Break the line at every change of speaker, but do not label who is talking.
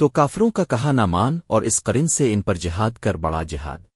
تو کافروں کا کہا نہ مان اور اس قرن سے ان پر جہاد کر بڑا جہاد۔